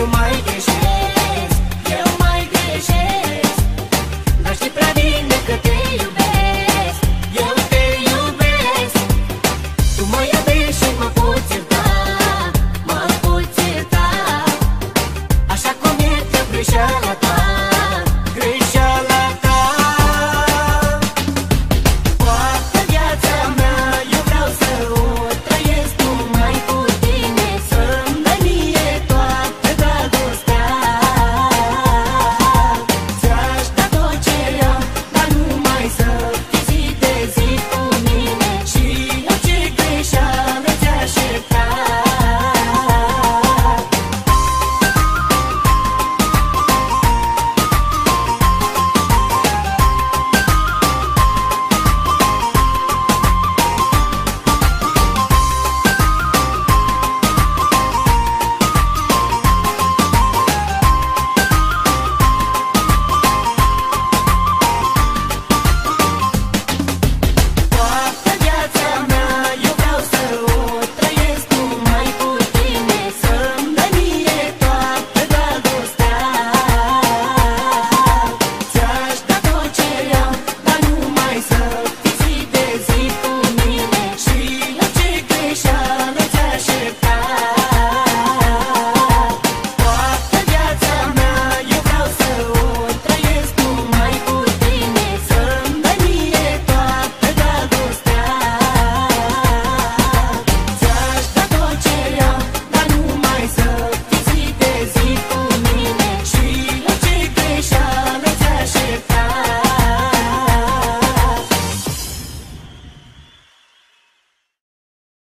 you might be